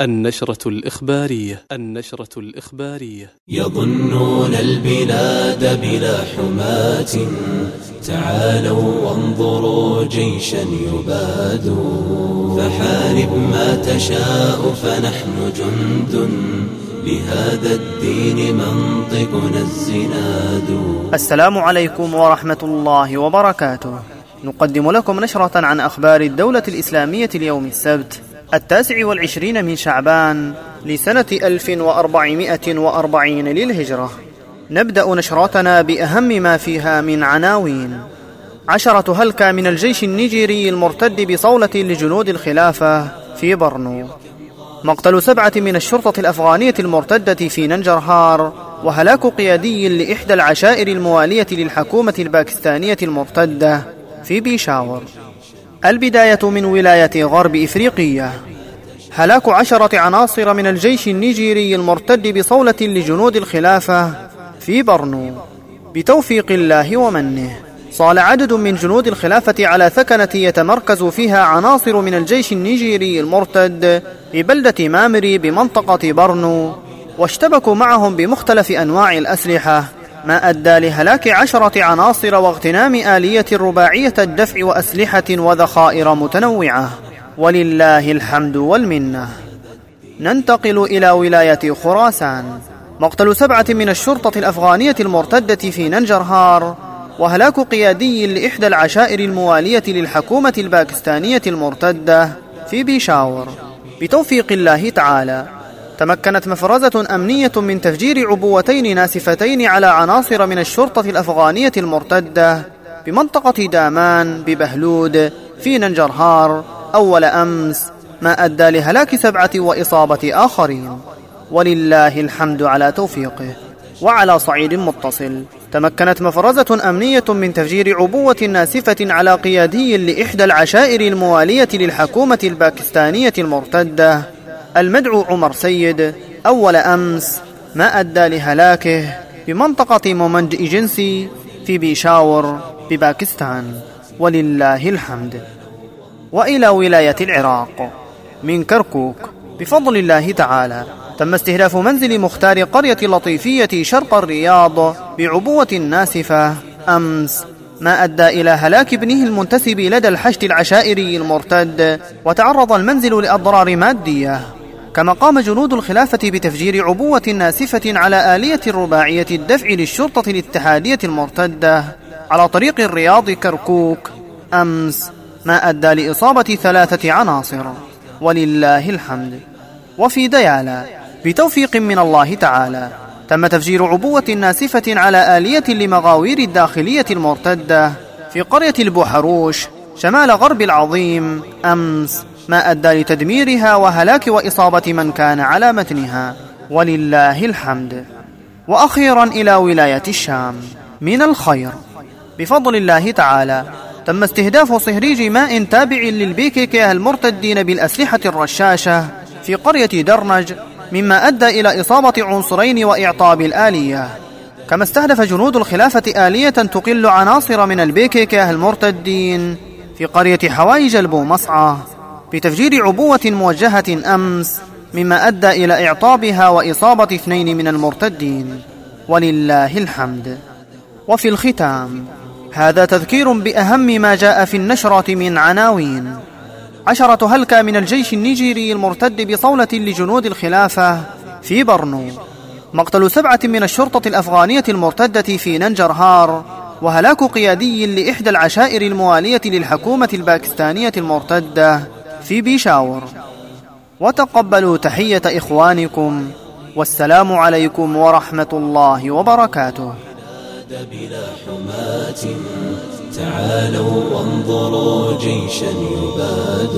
النشرة الإخبارية النشرة الإخبارية. يظنون البلاد بلا حماة. تعالوا وانظروا جيشا يباد. فحارب ما تشاء فنحن جند. لهذا الدين منطقنا الزناد. السلام عليكم ورحمة الله وبركاته. نقدم لكم نشرة عن أخبار الدولة الإسلامية اليوم السبت التاسع والعشرين من شعبان لسنة 1440 للهجرة. نبدأ نشرتنا بأهم ما فيها من عناوين. عشرة هلكة من الجيش النيجيري المرتد بصولة لجنود الخلافة في برنو. مقتل سبعة من الشرطة الأفغانية المرتدة في ننجرهار وهلاك قيادي لإحدى العشائر الموالية للحكومة الباكستانية المرتدة في بيشاور. البداية من ولاية غرب إفريقية هلاك عشرة عناصر من الجيش النيجيري المرتد بصولة لجنود الخلافة في برنو. بتوفيق الله ومنه. صال عدد من جنود الخلافة على ثكنة يتمركز فيها عناصر من الجيش النيجيري المرتد ببلدة مامري بمنطقة برنو واشتبكوا معهم بمختلف أنواع الأسلحة. ما أدى لهلاك عشرة عناصر واغتنام آلية رباعية الدفع وأسلحة وذخائر متنوعة. ولله الحمد والمنة. ننتقل إلى ولاية خراسان. مقتل سبعة من الشرطة الأفغانية المرتدة في ننجرهار وهلاك قيادي لإحدى العشائر الموالية للحكومة الباكستانية المرتدة في بيشاور. بتوفيق الله تعالى. تمكنت مفرزة أمنية من تفجير عبوتين ناسفتين على عناصر من الشرطة الأفغانية المرتدة بمنطقة دامان ببهلود في ننجرهار أول أمس ما أدى لهلاك سبعة وإصابة آخرين. ولله الحمد على توفيقه. وعلى صعيد متصل. تمكنت مفرزة أمنية من تفجير عبوة ناسفة على قيادي لإحدى العشائر الموالية للحكومة الباكستانية المرتدة المدعو عمر سيد أول أمس ما أدى لهلاكه بمنطقة مومند إيجنسي في بيشاور بباكستان. ولله الحمد. وإلى ولاية العراق من كركوك. بفضل الله تعالى تم استهداف منزل مختار قرية لطيفية شرق الرياض بعبوة ناسفة. أمس ما أدى إلى هلاك ابنه المنتسب لدى الحشد العشائري المرتد وتعرض المنزل لأضرار مادية. كما قام جنود الخلافة بتفجير عبوة ناسفة على آلية رباعية الدفع للشرطة الاتحادية المرتدة على طريق الرياض كركوك. أمس ما أدى لإصابة ثلاثة عناصر. ولله الحمد. وفي ديالا بتوفيق من الله تعالى تم تفجير عبوة ناسفة على آلية لمغاوير الداخلية المرتدة في قرية البوحروش شمال غرب العظيم. أمس ما أدى لتدميرها وهلاك وإصابة من كان على متنها. ولله الحمد. وأخيرا إلى ولاية الشام. من الخير. بفضل الله تعالى تم استهداف صهريج ماء تابع للبيكيكيه المرتدين بالأسلحة الرشاشة في قرية درنج مما أدى إلى إصابة عنصرين وإعطاب الآلية. كما استهدف جنود الخلافة آلية تقل عناصر من البيكيكيه المرتدين في قرية حوايج البومصعة. بتفجير عبوة موجهة أمس مما أدى إلى إعطابها وإصابة اثنين من المرتدين. ولله الحمد. وفي الختام هذا تذكير بأهم ما جاء في النشرة من عناوين. عشرة هلكة من الجيش النيجيري المرتد بصولة لجنود الخلافة في برنو. مقتل سبعة من الشرطة الأفغانية المرتدة في ننجرهار وهلاك قيادي لإحدى العشائر الموالية للحكومة الباكستانية المرتدة في بيشاور. وتقبلوا تحية إخوانكم. والسلام عليكم ورحمة الله وبركاته. بلا حماة تعالوا وانظروا جيشا يباد